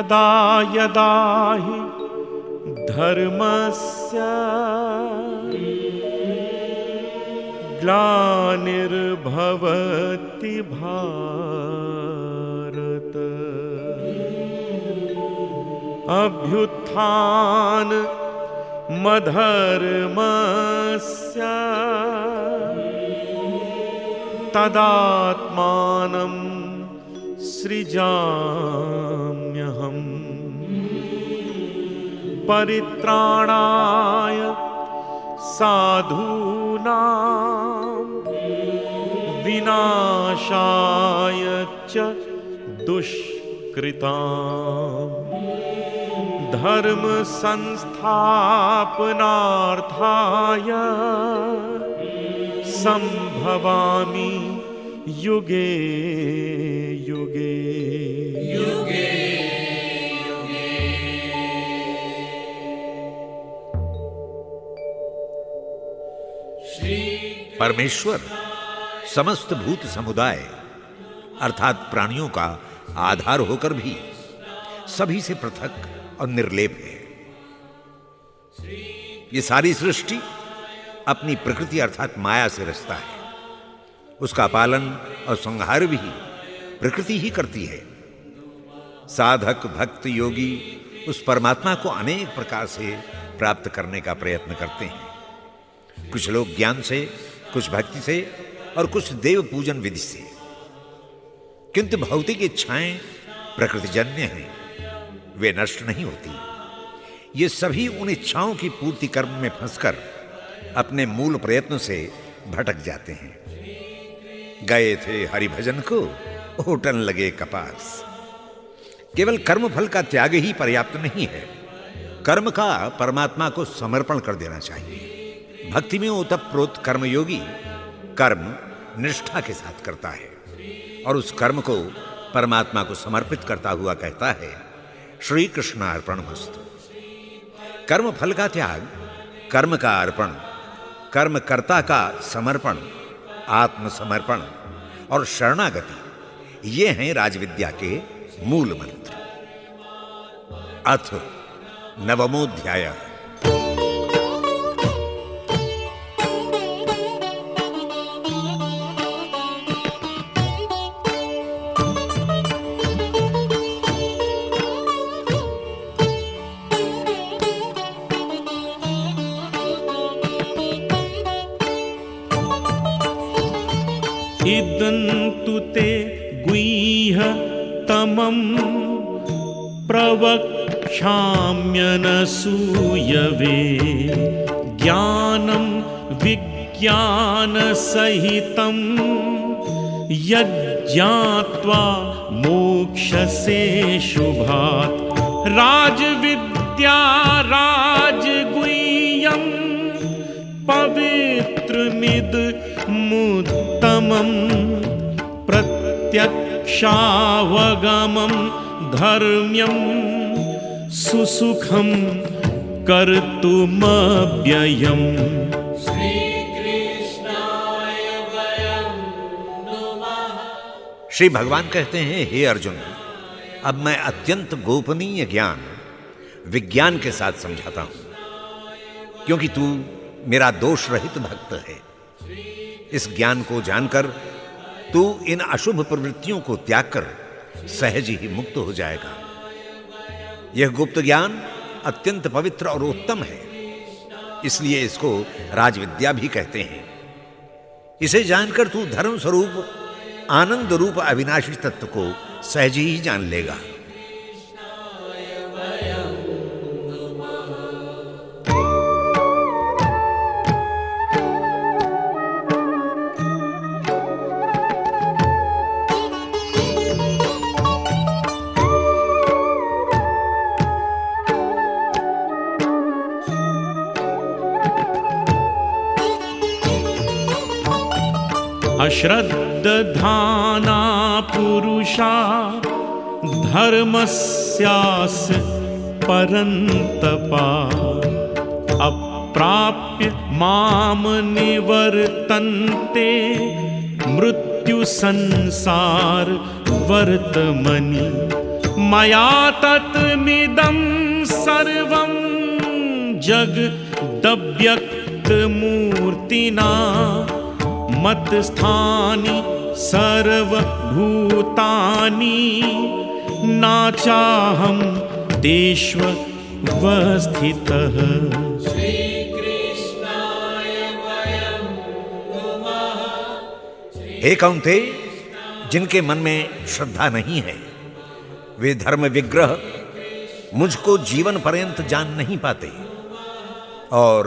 यदा यदा हि धर्मस्य ग्लानिर्भवति भारत। अभ्युत्थान मधर्मस्य तदात्मानं सृजाम्यहम् परित्राणाय साधूनां विनाशाय च दुष्कृताम्। धर्म संस्थापनार्थाय संभवामि युगे युगे। परमेश्वर, समस्त भूत समुदाय, अर्थात प्राणियों का आधार होकर भी सभी से पृथक और निर्लेप है। ये सारी सृष्टि अपनी प्रकृति अर्थात माया से रचता है। उसका पालन और संहार भी प्रकृति ही करती है। साधक, भक्त, योगी उस परमात्मा को अनेक प्रकार से प्राप्त करने का प्रयत्न करते हैं। कुछ लोग ज्ञान से कुछ भक्ति से और कुछ देव पूजन विधि से। किंतु भौतिक इच्छाएँ प्रकृतिजन्य हैं, वे नष्ट नहीं होती। ये सभी उन इच्छाओं की पूर्ति कर्म में फंसकर अपने मूल प्रयत्न से भटक जाते हैं। गए थे हरिभजन को होटन लगे कपास। केवल कर्म फल का त्याग ही पर्याप्त नहीं है। कर्म का परमात्मा को समर्पण कर देना चाहिए। भक्ति में ओतप्रोत कर्मयोगी कर्म निष्ठा के साथ करता है और उस कर्म को परमात्मा को समर्पित करता हुआ कहता है श्री कृष्ण अर्पण वस्तु कर्म फल का त्याग, कर्म का अर्पण, कर्मकर्ता का समर्पण, आत्मसमर्पण और शरणागति, ये हैं राजविद्या के मूल मंत्र। अथ नवमोध्याय। प्रवक्ष्याम्यनसूयवे। ज्ञानं विज्ञानसहितं यज्ञात्वा मोक्षसे शुभात्। राजविद्या राजगुह्यम् पवित्रमिद प्रत्यक्षावगमं धर्म्यं सुसुखं कर्तुमव्ययम् श्री भगवान कहते हैं, हे अर्जुन, अब मैं अत्यंत गोपनीय ज्ञान विज्ञान के साथ समझाता हूँ, क्योंकि तू मेरा दोष रहित भक्त है। इस ज्ञान को जानकर तू इन अशुभ प्रवृत्तियों को त्याग कर सहज ही मुक्त हो जाएगा। यह गुप्त ज्ञान अत्यंत पवित्र और उत्तम है, इसलिए इसको राजविद्या भी कहते हैं। इसे जानकर तू धर्म स्वरूप आनंद रूप अविनाशी तत्व को सहज ही जान लेगा। अश्रद्धाना पुरुषा धर्मस्यास् परन्तपा अप्राप्य माम निवर्तन्ते मृत्युसंसार वर्तमनि। मया तत्मिदं सर्वं जगदव्यक्तमूर्तिना मत्स्थानि सर्वभूतानि। नाचाहं देष्वस्थितः हे कौंते, जिनके मन में श्रद्धा नहीं है, वे धर्म विग्रह मुझको जीवन पर्यंत जान नहीं पाते और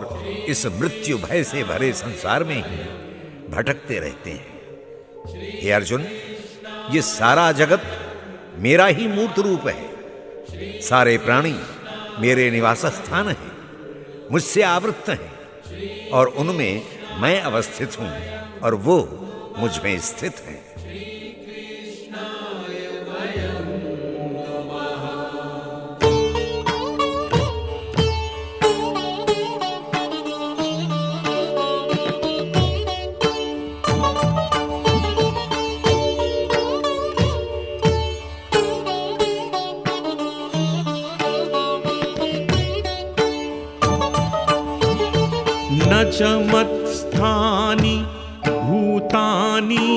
इस मृत्यु भय से भरे संसार में ही भटकते रहते हैं। हे अर्जुन, ये सारा जगत मेरा ही मूर्त रूप है। सारे प्राणी मेरे निवास स्थान है, मुझसे आवृत्त हैं और उनमें मैं अवस्थित हूँ और वो मुझमें स्थित है। च मत्स्थानि भूतानि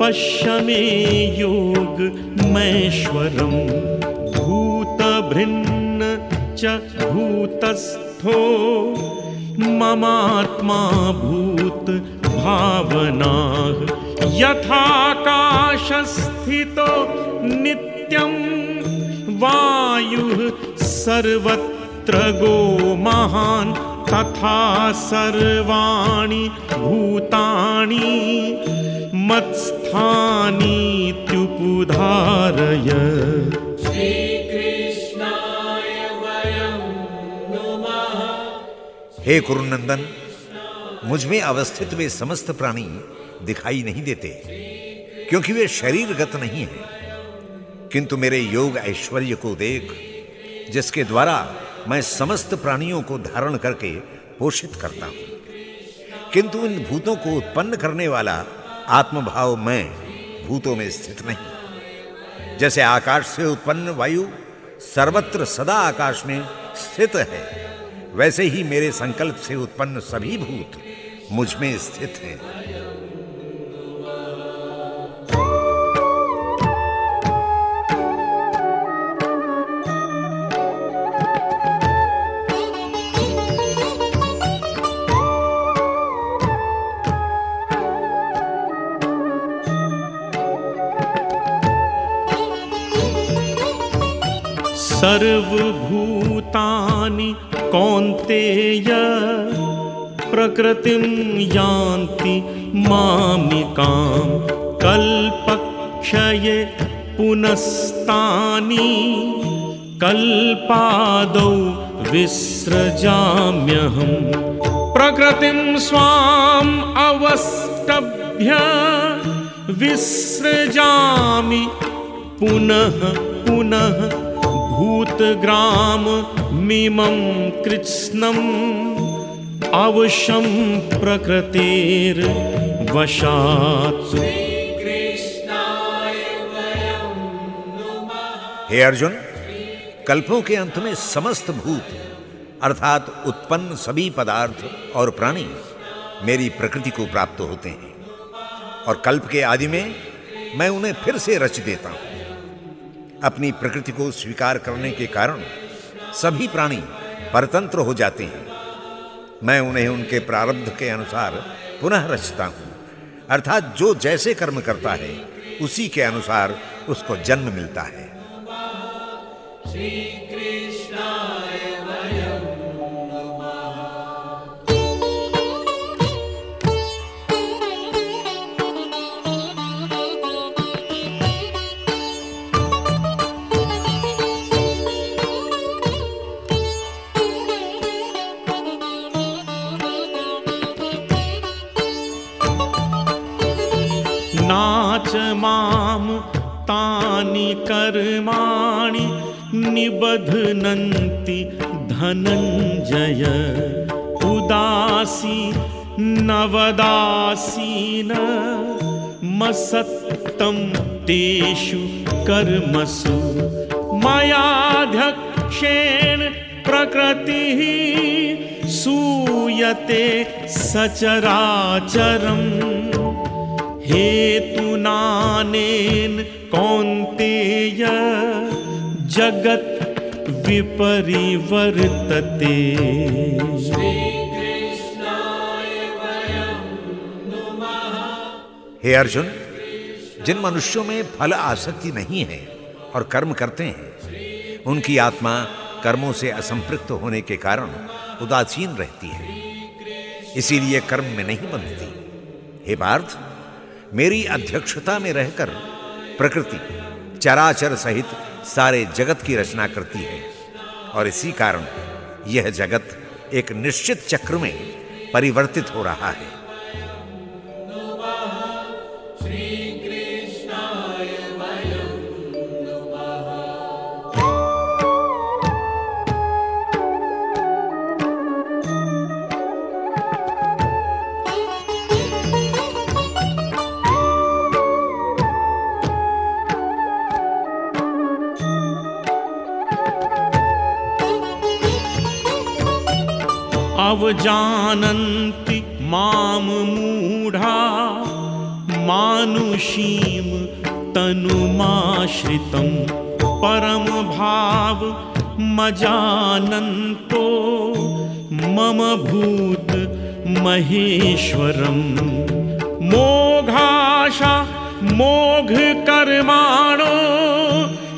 पश्य मे योगमैश्वरम् भूतभृन्न च भूतस्थो ममात्मा भूतभावनाः यथाकाशस्थितो नित्यं वायुः सर्वत्र गो महान् तथा सर्वाणि भूतानि मत्स्थानीत्युपुधारय। हे कुरुनंदन मुझमें अवस्थित वे समस्त प्राणी दिखाई नहीं देते क्योंकि वे शरीरगत नहीं है। किंतु मेरे योग ऐश्वर्य को देख जिसके द्वारा मैं समस्त प्राणियों को धारण करके पोषित करता हूँ। किंतु इन भूतों को उत्पन्न करने वाला आत्मभाव मैं भूतों में स्थित नहीं। जैसे आकाश से उत्पन्न वायु सर्वत्र सदा आकाश में स्थित है, वैसे ही मेरे संकल्प से उत्पन्न सभी भूत मुझमें स्थित हैं। सर्वभूतानि कौन्तेय प्रकृतिं यान्ति मामिकां कल्पक्षये पुनस्तानि कल्पादौ विसृजाम्यहम् प्रकृतिं स्वाम् अवष्टभ्य विसृजामि पुनः पुनः भूतग्राम मिमं कृत्स्नम् अवशं प्रकृतेर्वशात् हे अर्जुन, कल्पों के अंत में समस्त भूत, अर्थात उत्पन्न सभी पदार्थ और प्राणी मेरी प्रकृति को प्राप्त होते हैं। और कल्प के आदि में मैं उन्हें फिर से रच देता हूँ। अपनी प्रकृति को स्वीकार करने के कारण सभी प्राणी परतंत्र हो जाते हैं। मैं उन्हें उनके प्रारब्ध के अनुसार पुनः रचता हूँ। अर्थात जो जैसे कर्म करता है, उसी के अनुसार उसको जन्म मिलता है। श्री नाच मां तानि कर्माणि निबध्नन्ति धनञ्जय। उदासी नवदासीन मसत्तं तेषु कर्मसु। मयाध्यक्षेण प्रकृतिः सूयते सचराचरम् हेतुनानेन कौन्तेय जगत् विपरिवर्तते। हे अर्जुन, जिन मनुष्यों में फल आसक्ति नहीं है और कर्म करते हैं, उनकी आत्मा कर्मों से असंपृक्त होने के कारण उदासीन रहती है। इसीलिए कर्म में नहीं बंधती। हे पार्थ मेरी अध्यक्षता में रहकर प्रकृति, चराचर सहित सारे जगत की रचना करती है। और इसी कारण यह जगत एक निश्चित चक्र में परिवर्तित हो रहा है। अवजानन्ति मां मूढा। मानुषीं तनुमाश्रितं परमभाव मजानन्तो। मम भूत महेश्वरम्। मोघाशा मोघकर्माणो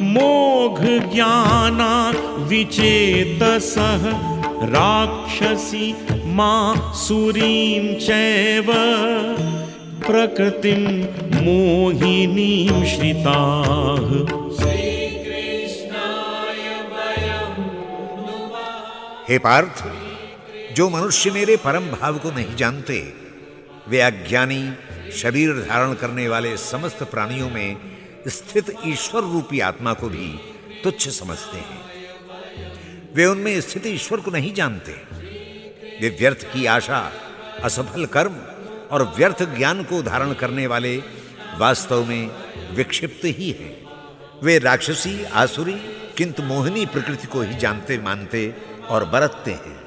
मोघज्ञाना विचेतसः राक्षसी मा सुरीं चैव, प्रकृतिं मोहिनीं श्रिताः। हे पार्थ, जो मनुष्य मेरे परम भाव को नहीं जानते, वे अज्ञानी, शरीर धारण करने वाले समस्त प्राणियों में स्थित ईश्वर रूपी आत्मा को भी तुच्छ समझते हैं। वे उनमें स्थित ईश्वर को नहीं जानते। वे व्यर्थ की आशा, असफल कर्म और व्यर्थ ज्ञान को धारण करने वाले वास्तव में विक्षिप्त ही हैं। वे राक्षसी, आसुरी, किंतु मोहिनी प्रकृति को ही जानते, मानते और बरतते हैं।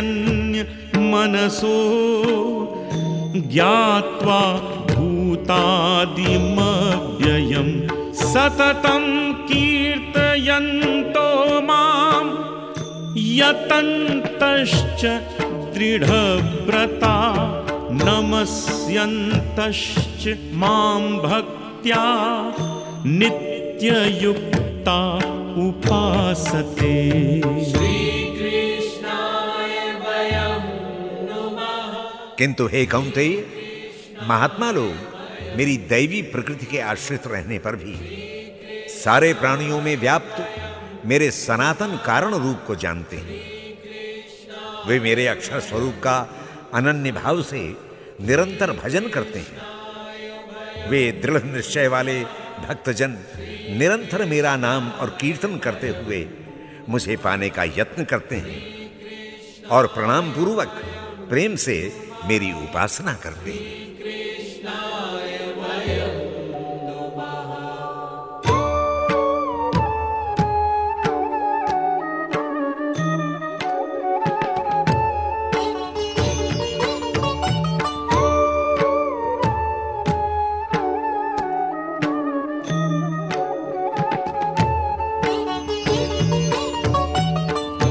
भजन्त्यनन्यमनसो ज्ञात्वा भूतादिमव्ययं सततं कीर्तयन्तो मां यतन्तश्च दृढव्रता नमस्यन्तश्च मां भक्त्या नित्ययुक्ता उपासते किंतु हे कौंते महात्मा लोग मेरी दैवी प्रकृति के आश्रित रहने पर भी सारे प्राणियों में व्याप्त मेरे सनातन कारण रूप को जानते हैं। वे मेरे अक्षर स्वरूप का अनन्य भाव से निरंतर भजन करते हैं। वे दृढ़ निश्चय वाले भक्तजन निरंतर मेरा नाम और कीर्तन करते हुए मुझे पाने का यत्न करते हैं और प्रणाम पूर्वक प्रेम से मेरी उपासना करते हैं।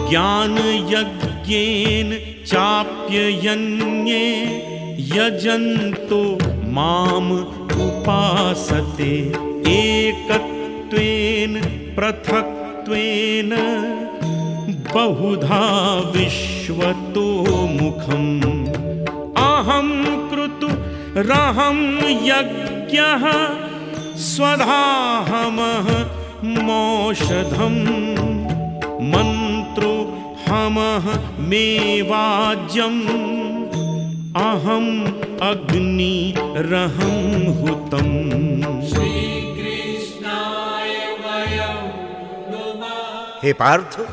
ज्ञानयज्ञेन चाप्ययन्ये यजन्तो माम् उपासते। एकत्वेन पृथक्त्वेन बहुधा विश्वतो मुखम्। अहं कृतु रहं यज्ञः स्वधाहमः मौषधम् हमः अहम् अग्निरहं हुतम्। हे पार्थ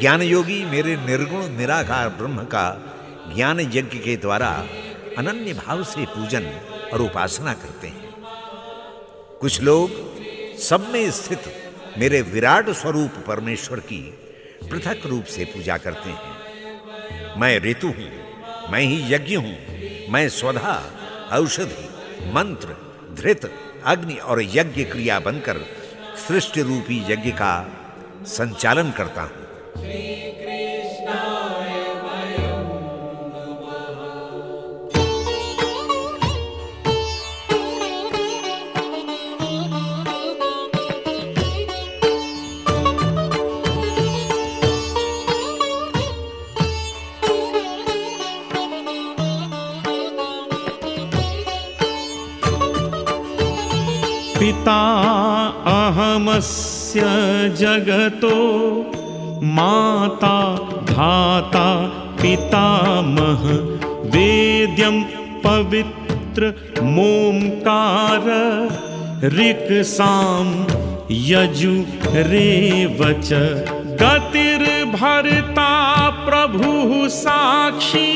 ज्ञान योगी मेरे निर्गुण निराकार ब्रह्म का ज्ञान यज्ञ के द्वारा अनन्य भाव से पूजन और उपासना करते हैं। कुछ लोग सब में स्थित मेरे विराट स्वरूप परमेश्वर की पृथक रूप से पूजा करते हैं। मैं ऋतु हूँ, मैं ही यज्ञ हूँ, मैं स्वधा, औषधि, मंत्र, धृत, अग्नि और यज्ञ क्रिया बनकर सृष्टि रूपी यज्ञ का संचालन करता हूँ। अहमस्य जगतो माता धाता पितामह वेद्यं पवित्र मोङ्कार ऋक्सां यजुरेवच गतिर्भर्ता प्रभुः साक्षी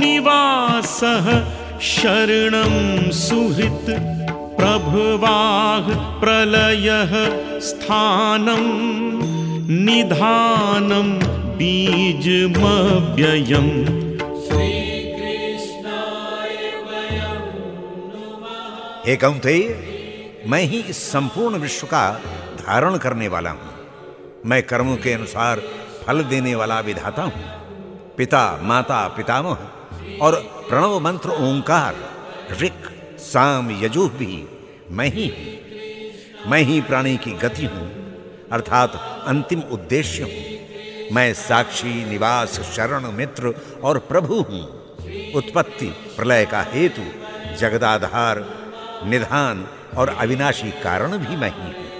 निवासः शरणं सुहृत् प्रभवाः प्रलयः स्थानं निधानं बीजमव्ययम्। हे कौंतेय मैं ही इस संपूर्ण विश्व का धारण करने वाला हूँ। मैं कर्मों के अनुसार फल देने वाला विधाता हूँ। पिता, माता, पितामह और प्रणव मंत्र ओंकार, ऋक साम यजु भी मैं ही हूँ। मैं ही प्राणी की गति हूँ, अर्थात अंतिम उद्देश्य हूँ। मैं साक्षी, निवास, शरण, मित्र और प्रभु हूँ। उत्पत्ति, प्रलय का हेतु, जगदाधार, निधान और अविनाशी कारण भी मैं ही हूँ।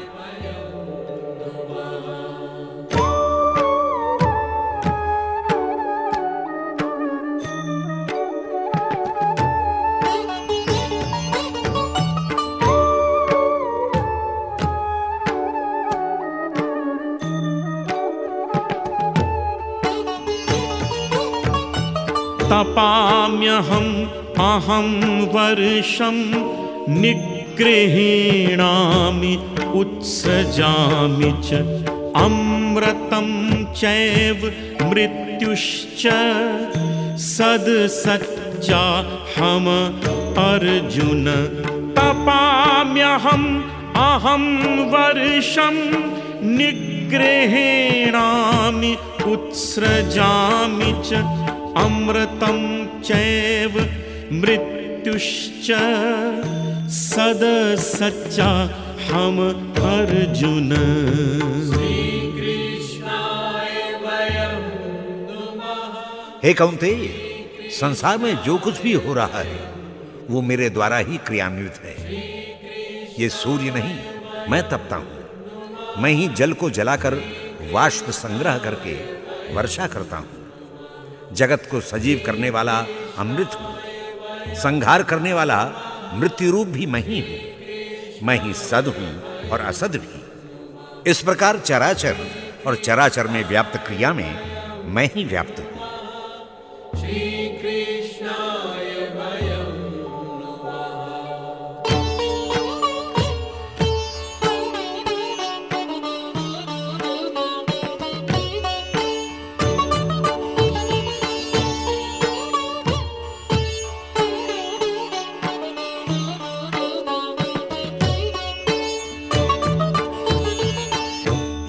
अहं वर्षं निगृहीणामि उत्सजामि च। अमृतं चैव मृत्युश्च सदसच्चाहम अर्जुन। तपाम्यहम् अहं वर्षं निगृहीणामि उत्सृजामि च। अमृतं चैव मृत्युश्च सद सच्चा हम अर्जुन। हे कौंतेय, संसार में जो कुछ भी हो रहा है, वो मेरे द्वारा ही क्रियान्वित है। ये सूर्य नहीं, मैं तपता हूँ। मैं ही जल को जलाकर वाष्प संग्रह करके वर्षा करता हूँ। जगत को सजीव करने वाला अमृत हूँ। संघार करने वाला मृत्यु रूप भी मैं ही हूँ। मैं ही सद हूँ और असद भी। इस प्रकार चराचर और चराचर में व्याप्त क्रिया में मैं ही व्याप्त हूँ।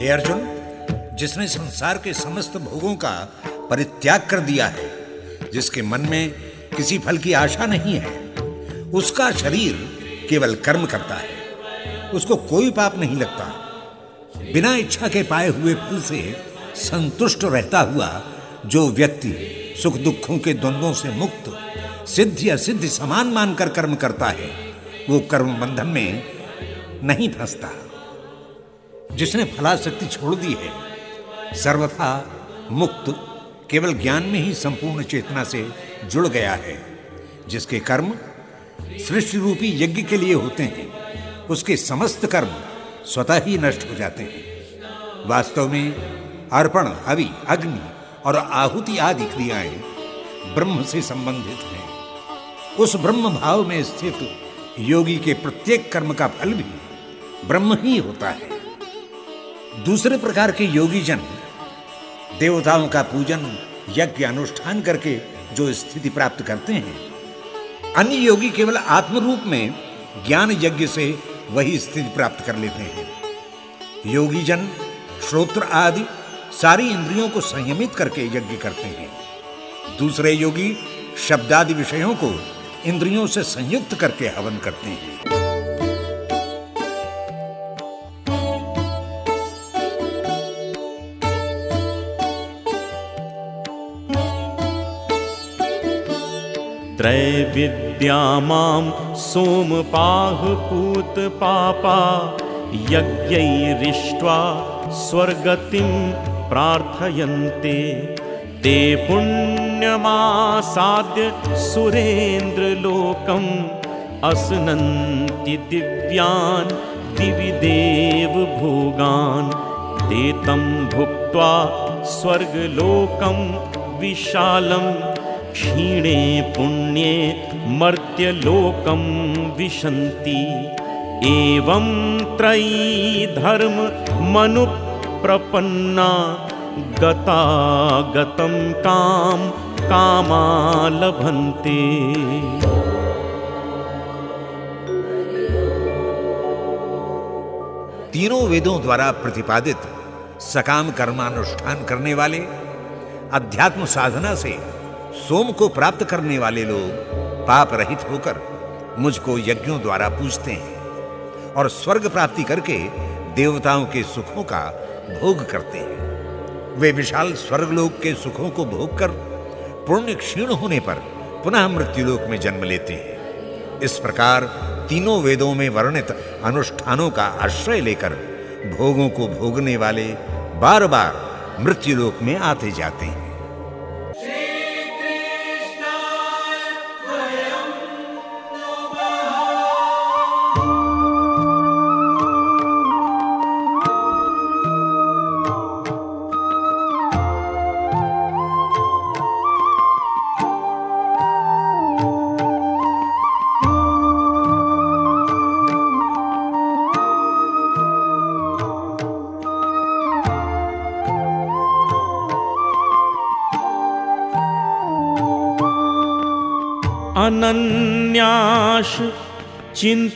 हे अर्जुन, जिसने संसार के समस्त भोगों का परित्याग कर दिया है, जिसके मन में किसी फल की आशा नहीं है, उसका शरीर केवल कर्म करता है। उसको कोई पाप नहीं लगता। बिना इच्छा के पाए हुए फल से संतुष्ट रहता हुआ जो व्यक्ति सुख दुखों के द्वंद्वों से मुक्त, सिद्ध सिद्ध समान मानकर कर्म करता है, वो कर्म बंधन में नहीं फंसता। जिसने फलाशक्ति छोड़ दी है। सर्वथा मुक्त केवल ज्ञान में ही संपूर्ण चेतना से जुड़ गया है। जिसके कर्म सृष्टि रूपी यज्ञ के लिए होते हैं, उसके समस्त कर्म स्वतः ही नष्ट हो जाते हैं। वास्तव में अर्पण, हवि, अग्नि और आहुति आदि क्रियाएँ ब्रह्म से संबंधित हैं। उस ब्रह्म भाव में स्थित योगी के प्रत्येक कर्म का फल भी ब्रह्म ही होता है। दूसरे प्रकार के योगी जन देवताओं का पूजन, यज्ञ अनुष्ठान करके जो स्थिति प्राप्त करते हैं। अन्य योगी केवल आत्म रूप में ज्ञान यज्ञ से वही स्थिति प्राप्त कर लेते हैं। योगी जन श्रोत्र आदि सारी इंद्रियों को संयमित करके यज्ञ करते हैं। दूसरे योगी शब्दादि विषयों को इंद्रियों से संयुक्त करके हवन करते हैं। त्रैविद्या मां पापा यज्ञैरिष्ट्वा स्वर्गतिं प्रार्थयन्ते। ते पुण्यमासाद्य सुरेन्द्रलोकम् असनन्ति दिव्यान् दिवि देवभोगान्। ते तं भुक्त्वा स्वर्गलोकं विशालं क्षीणे पुण्ये मर्त्यलोकं विशन्ति। एवं त्रयी धर्म मनु प्रपन्ना गता गतं काम कामा लभन्ते तीनों वेदों द्वारा प्रतिपादित सकाम कर्मानुष्ठान करने वाले अध्यात्म साधना से सोम को प्राप्त करने वाले लोग पाप रहित होकर मुझको यज्ञों द्वारा पूजते हैं और स्वर्ग प्राप्ति करके देवताओं के सुखों का भोग करते हैं। वे विशाल स्वर्गलोक के सुखों को भोग कर पुण्य क्षीण होने पर पुनः मृत्युलोक में जन्म लेते हैं। इस प्रकार तीनों वेदों में वर्णित अनुष्ठानों का आश्रय लेकर भोगों को भोगने वाले बार बार मृत्युलोक में आते जाते हैं।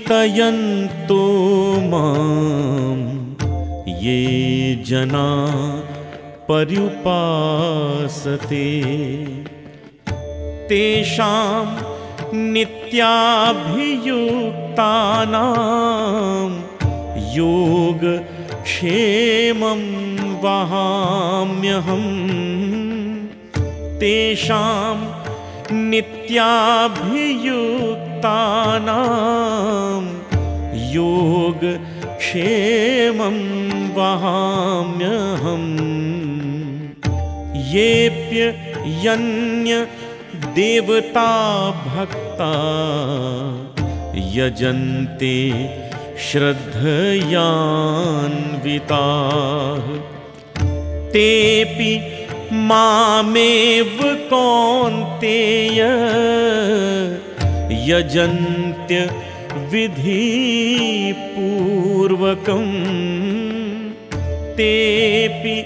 चिन्तयन्तो माँ। ये जना पर्युपासते तेषां नित्याभियुक्तानां योगक्षेमं वहाम्यहम्। तेषां नित्याभियुक्तानां योगक्षेमं वहाम्यहम् येऽप्यन्य देवता भक्ता यजन्ते श्रद्धयान्विताः। तेऽपि मामेव कौन्तेय यजन्त्य विधिपूर्वकम्। तेऽपि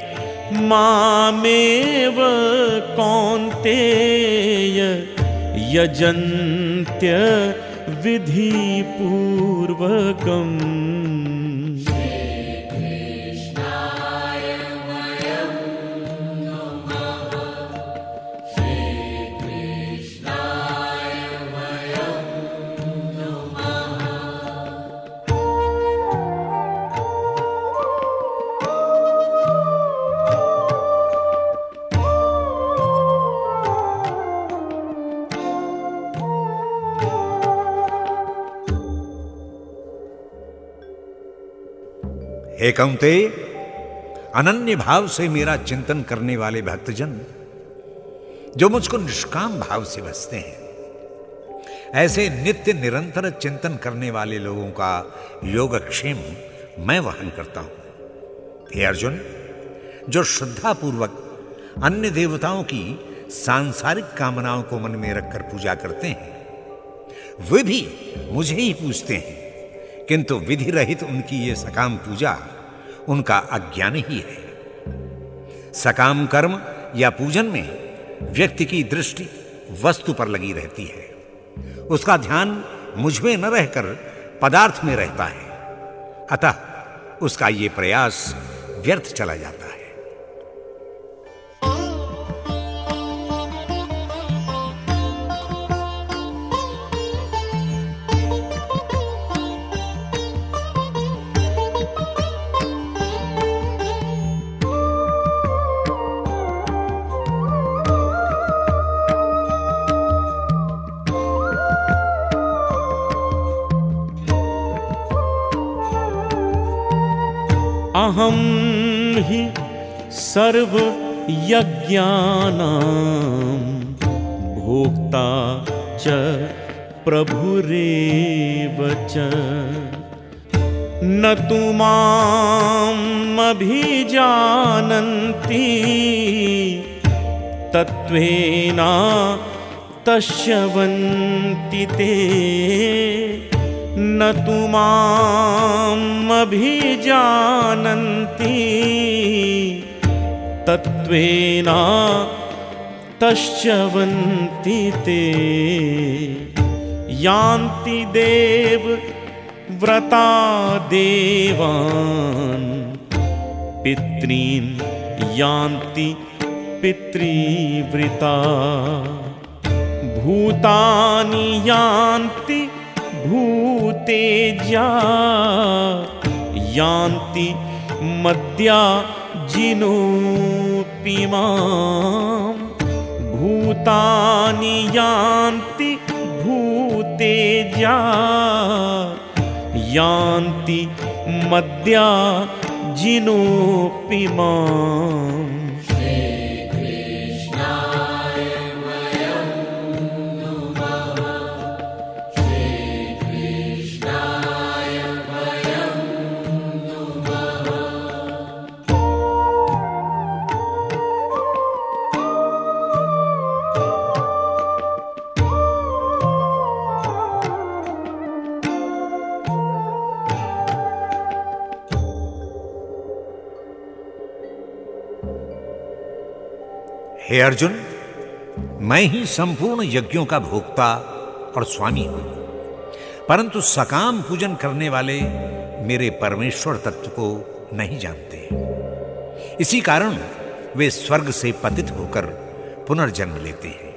मामेव कौन्तेय यजन्त्य विधिपूर्वकम् हे कौंते, अनन्य भाव से मेरा चिंतन करने वाले भक्तजन, जो मुझको निष्काम भाव से बसते हैं, ऐसे नित्य निरंतर चिंतन करने वाले लोगों का योगक्षेम मैं वहन करता हूँ। हे अर्जुन, जो श्रद्धापूर्वक अन्य देवताओं की सांसारिक कामनाओं को मन में रखकर पूजा करते हैं, वे भी मुझे ही पूछते हैं। किंतु विधि रहित उनकी ये सकाम पूजा उनका अज्ञान ही है। सकाम कर्म या पूजन में व्यक्ति की दृष्टि वस्तु पर लगी रहती है। उसका ध्यान मुझमें न रहकर पदार्थ में रहता है। अतः उसका ये प्रयास व्यर्थ चला जाता है। सर्वयज्ञानां भोक्ता च प्रभुरेव च। न तु मामभिजानन्ति तत्त्वेना तस्यवन्ति ते। न तु मामभिजानन्ति तत्त्वेना तश्चवन्ति ते। यान्ति देव व्रता देवान्। पितॄन् यान्ति पितृव्रता भूतानि यान्ति भूतेज्या। यान्ति मद्या जिनोऽपि मां भूतानि यान्ति भूतेज्या यान्ति मद्या जिनोऽपि माम् हे अर्जुन, मैं ही संपूर्ण यज्ञों का भोक्ता और स्वामी हूँ। परंतु सकाम पूजन करने वाले मेरे परमेश्वर तत्व को नहीं जानते। इसी कारण वे स्वर्ग से पतित होकर पुनर्जन्म लेते हैं।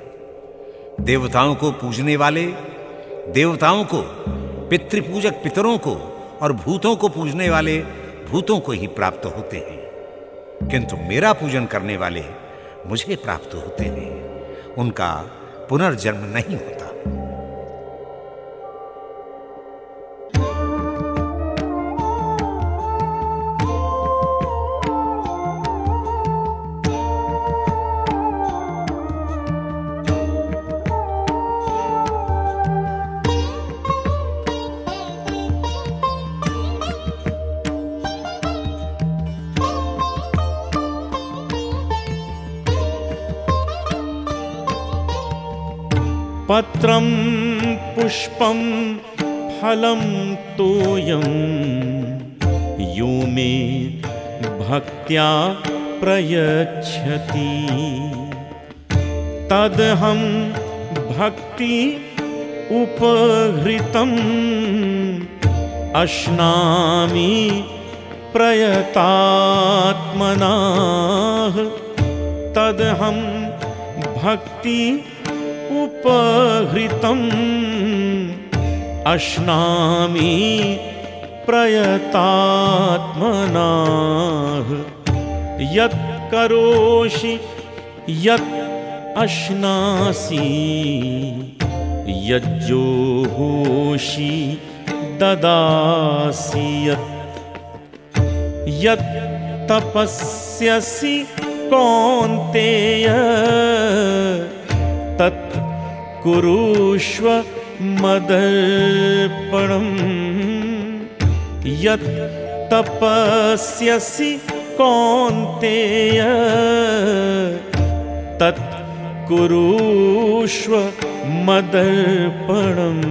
देवताओं को पूजने वाले, देवताओं को, पितृपूजक पितरों को और भूतों को पूजने वाले भूतों को ही प्राप्त होते हैं। किंतु मेरा पूजन करने वाले मुझे प्राप्त होते हैं। उनका पुनर्जन्म नहीं होता। प्रयच्छति तदहं भक्ति उपहृतम् अश्नामि प्रयतात्मनाः। तदहं भक्ति उपहृतम् अश्नामि प्रयतात्मनाः। यत् करोषि यत् अश्नासि यज्जोहोषि ददासि यत्। यत् तपस्यसि कौन्तेय तत् कुरुष्व मदर्पणम्। यत् तपस्यसि कौन्तेय। तत् कुरुष्व मदर्पणम्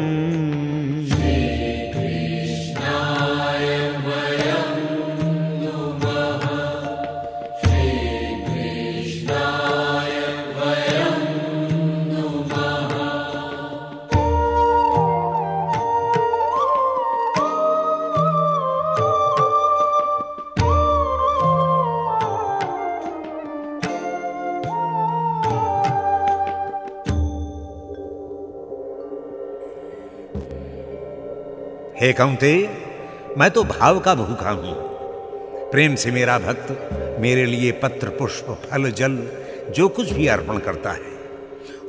हे कौंते, मैं तो भाव का भूखा हूँ। प्रेम से मेरा भक्त मेरे लिए पत्र, पुष्प, फल, जल, जो कुछ भी अर्पण करता है,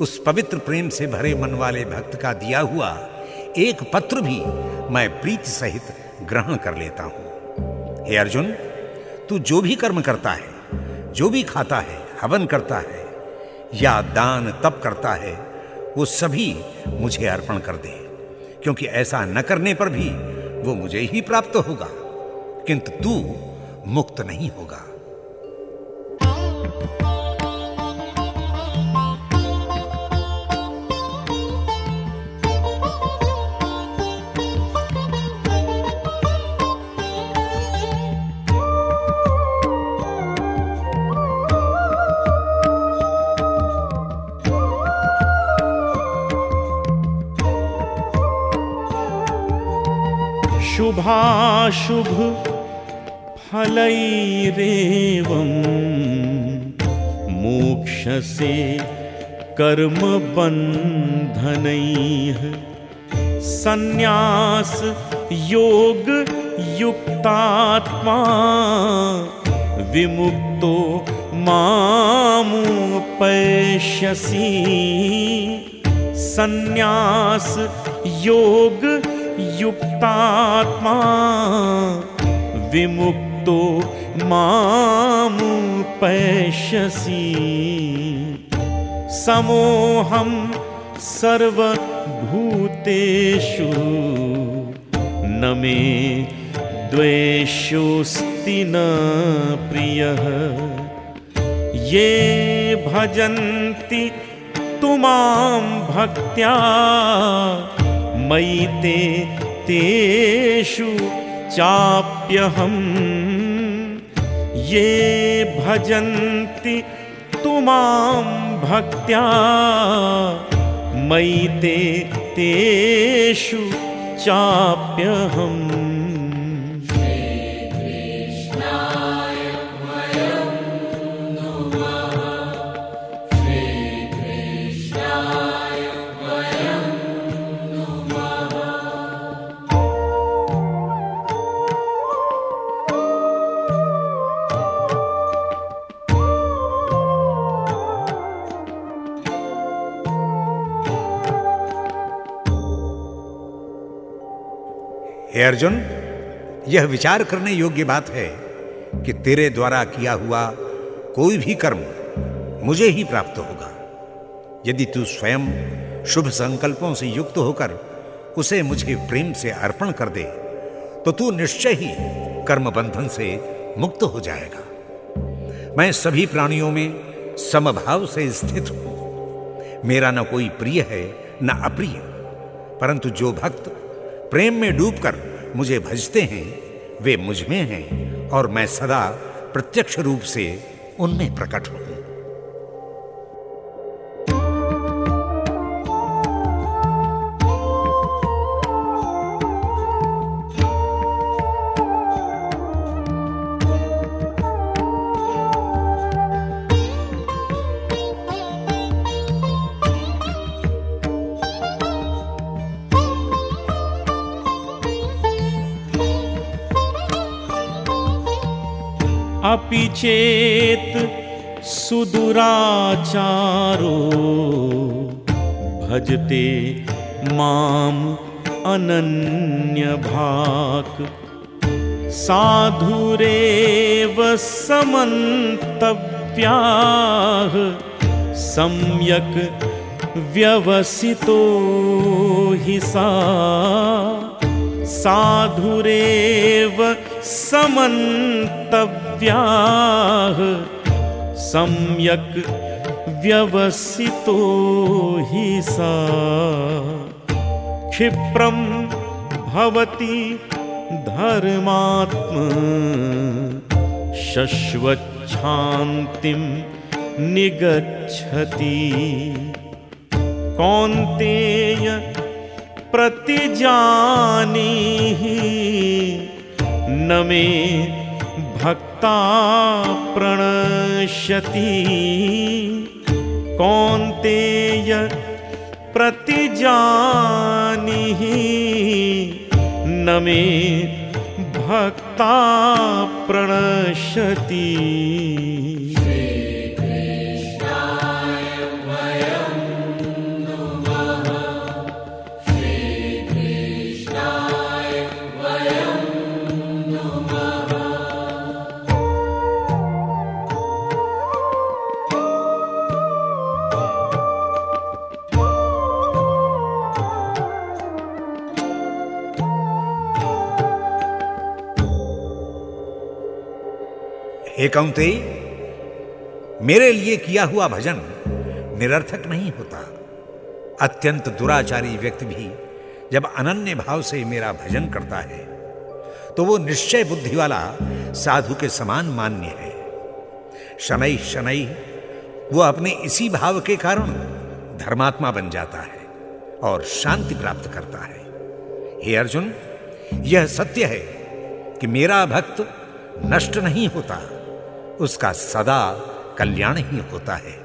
उस पवित्र प्रेम से भरे मन वाले भक्त का दिया हुआ एक पत्र भी मैं प्रीति सहित ग्रहण कर लेता हूँ। हे अर्जुन, तू जो भी कर्म करता है, जो भी खाता है, हवन करता है, या दान तप करता है, वो सभी मुझे अर्पण कर दे। क्योंकि ऐसा न करने पर भी वो मुझे ही प्राप्त होगा। किंतु तू मुक्त नहीं होगा। शुभ फलैरेवं मोक्षसे कर्मबन्धनैः संन्यासयोगयुक्तात्मा विमुक्तो मामुपैष्यसि। संन्यासयोग युक्तात्मा विमुक्तो मामुपैष्यसि समोहं सर्वभूतेषु न मे द्वेष्योऽस्ति न प्रियः। ये भजन्ति तुमां भक्त्या मयि ते तेषु चाप्यहम्। ये भजन्ति तुमां भक्त्या मयि ते तेषु चाप्यहम् हे अर्जुन, यह विचार करने योग्य बात है कि तेरे द्वारा किया हुआ कोई भी कर्म मुझे ही प्राप्त होगा। यदि तू स्वयं शुभ संकल्पों से युक्त होकर उसे मुझे प्रेम से अर्पण कर दे तो तू निश्चय ही कर्म बंधन से मुक्त हो जाएगा। मैं सभी प्राणियों में समभाव से स्थित हूँ। मेरा न कोई प्रिय है, न अप्रिय, परंतु जो भक्त प्रेम में डूबकर मुझे भजते हैं, वे मुझमें हैं और मैं सदा प्रत्यक्ष रूप से उनमें प्रकट हूँ। सुदुराचारो भजते माम् अनन्यभाक् साधुरेव समन्तव्याः सम्यक् व्यवसितो हि सा। साधुरेव समन्तव्याः सम्यक् व्यवसितो हि सा। क्षिप्रं भवति धर्मात्म। शश्वच्छान्तिं निगच्छति। कौन्तेय प्रतिजानीहि। न मे भक्ता प्रणश्यति कौन्तेय प्रतिजानीहि न मे भक्ता प्रणश्यति हे कौंते मेरे लिए किया हुआ भजन निरर्थक नहीं होता। अत्यंत दुराचारी व्यक्ति भी जब अनन्य भाव से मेरा भजन करता है तो वो निश्चय बुद्धि वाला साधु के समान मान्य है। शनै शनै, वो अपने इसी भाव के कारण धर्मात्मा बन जाता है और शांति प्राप्त करता है। हे अर्जुन, यह सत्य है कि मेरा भक्त नष्ट नहीं होता। उसका सदा कल्याण ही होता है।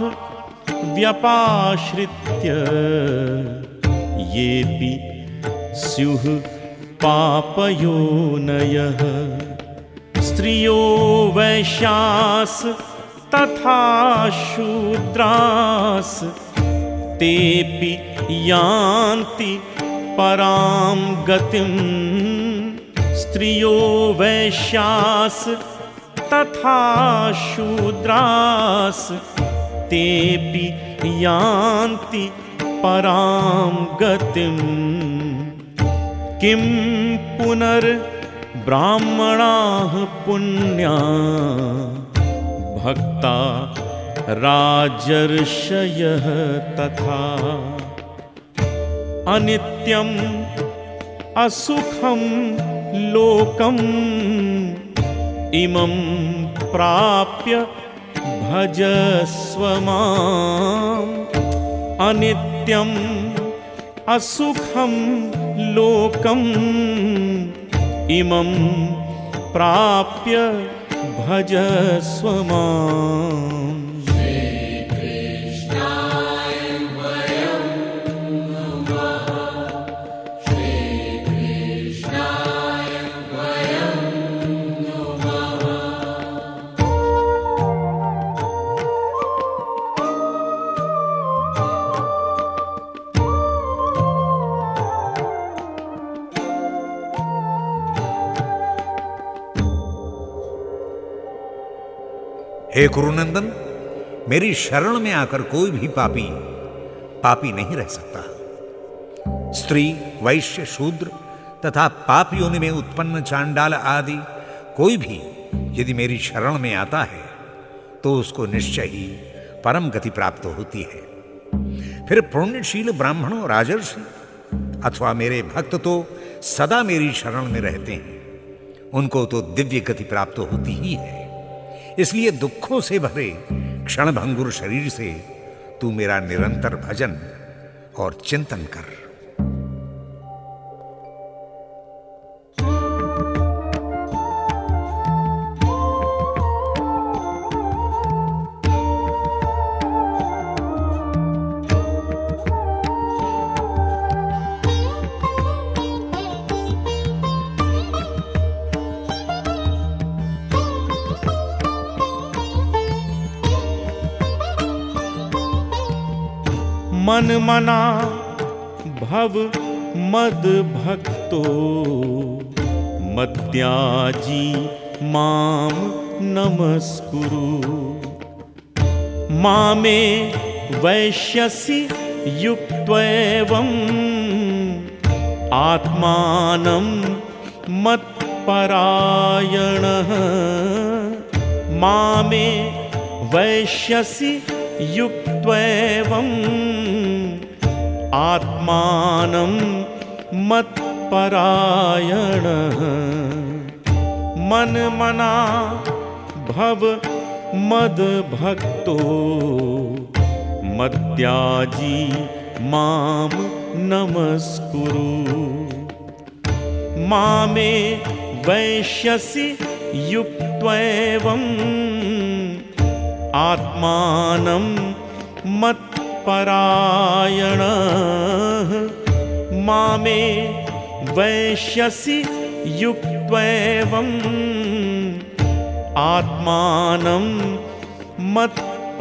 पार्थ व्यपाश्रित्य। येऽपि स्युः पापयोनयः स्त्रियो वैश्यास् तथा शूद्रास्। तेऽपि यान्ति परां गतिम्। स्त्रियो वैश्यास् तथा शूद्रास्। तेऽपि यान्ति परां गतिम् किं पुनर्ब्राह्मणाः पुण्या? भक्ता राजर्षयः तथा। अनित्यम् असुखं लोकम् इमं प्राप्य भजस्व माम् अनित्यम् असुखं लोकम् इमं प्राप्य भजस्व माम् हे गुरुनंदन, मेरी शरण में आकर कोई भी पापी पापी नहीं रह सकता। स्त्री, वैश्य, शूद्र तथा पाप योनि में उत्पन्न चांडाल आदि, कोई भी यदि मेरी शरण में आता है तो उसको निश्चय ही परम गति प्राप्त होती है। फिर पुण्यशील ब्राह्मणों राजर्षि, अथवा मेरे भक्त तो सदा मेरी शरण में रहते हैं। उनको तो दिव्य गति प्राप्त होती ही है। इसलिए दुखों से भरे क्षणभंगुर शरीर से तू मेरा निरंतर भजन और चिंतन कर। मन मना, भव मद भक्तो। मद्याजी माम नमस्कुरु। मामे वैश्यसि युक्त्वैवम् आत्मानं मत्परायणः। मामे वैश्यसि युक्त्वैवम् आत्मानं मत्परायणः। मनमना भव मद्भक्तो। मद्याजी मां नमस्कुरु। मामे वैश्यसि युक्त्वैवम् आत्मानं मत्परायणः। मामे वैश्यसि युक्त्वैवम्। आत्मानं मत्परायण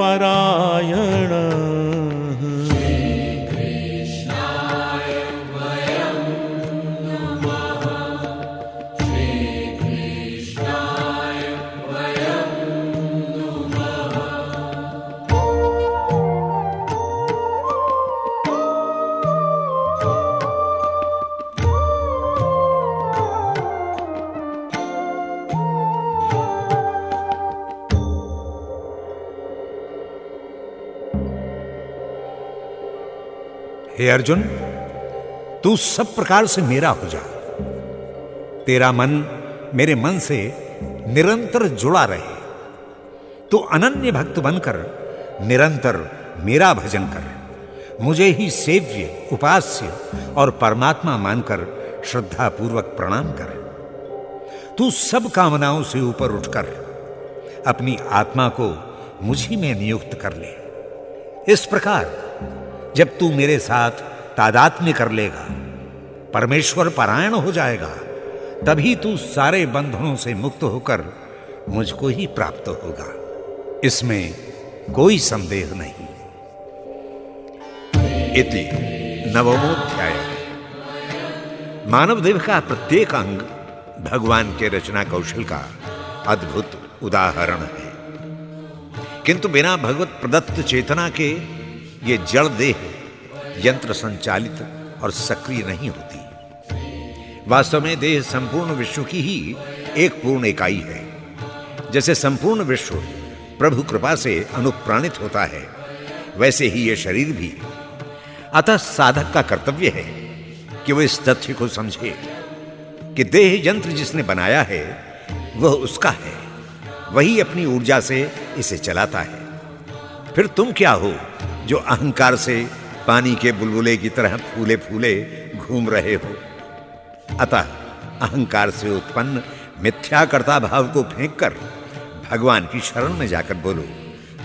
हे अर्जुन, तू सब प्रकार से मेरा हो जा। तेरा मन मेरे मन से निरंतर जुड़ा रहे। तू अनन्य भक्त बनकर निरंतर मेरा भजन कर। मुझे ही सेव्य, उपास्य और परमात्मा मानकर श्रद्धा पूर्वक प्रणाम कर। तू सब कामनाओं से ऊपर उठकर अपनी आत्मा को मुझी में नियुक्त कर ले। इस प्रकार जब तू मेरे साथ तादात्म्य कर लेगा, परमेश्वर पारायण हो जाएगा, तभी तू सारे बंधनों से मुक्त होकर मुझको ही प्राप्त होगा। इसमें कोई संदेह नहीं। इति नवमोध्याय। मानव देव का प्रत्येक अंग भगवान के रचना कौशल का अद्भुत उदाहरण है। किंतु बिना भगवत प्रदत्त चेतना के ये जड़ देह यंत्र संचालित और सक्रिय नहीं होती। वास्तव में देह संपूर्ण विश्व की ही एक पूर्ण इकाई है। जैसे संपूर्ण विश्व प्रभु कृपा से अनुप्राणित होता है, वैसे ही यह शरीर भी। अतः साधक का कर्तव्य है कि वह इस तथ्य को समझे कि देह यंत्र जिसने बनाया है, वह उसका है। वही अपनी ऊर्जा से इसे चलाता है। फिर तुम क्या हो? जो अहंकार से पानी के बुलबुले की तरह फूले फूले घूम रहे हो। अतः अहंकार से उत्पन्न मिथ्याकर्ता भाव को फेंक कर भगवान की शरण में जाकर बोलो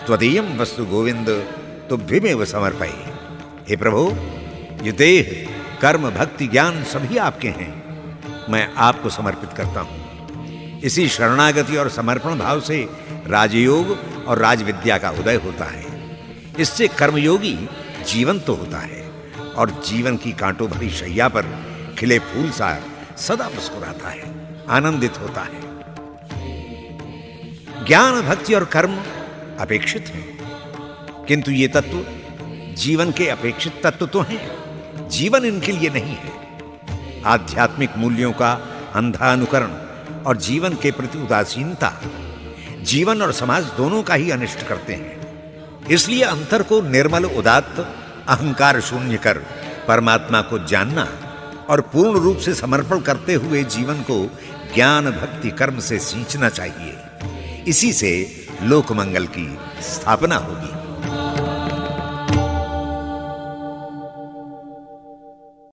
त्वदीयम वस्तु गोविंद, तुभ्यमेव समर्पय। हे प्रभु, ये देह, कर्म, भक्ति, ज्ञान सभी आपके हैं। मैं आपको समर्पित करता हूँ। इसी शरणागति और समर्पण भाव से राजयोग और राजविद्या का उदय होता है। इससे कर्मयोगी जीवन तो होता है और जीवन की कांटों भरी शैया पर खिले फूल सा सदा मुस्कुराता है, आनंदित होता है। ज्ञान, भक्ति और कर्म अपेक्षित हैं, किंतु ये तत्व जीवन के अपेक्षित तत्व तो हैं, जीवन इनके लिए नहीं है। आध्यात्मिक मूल्यों का अंधा अनुकरण और जीवन के प्रति उदासीनता जीवन और समाज दोनों का ही अनिष्ट करते हैं। इसलिए अंतर को निर्मल उदात्त, अहंकार शून्य कर, परमात्मा को जानना और पूर्ण रूप से समर्पण करते हुए जीवन को ज्ञान भक्ति कर्म से सींचना चाहिए। इसी से लोकमंगल की स्थापना होगी।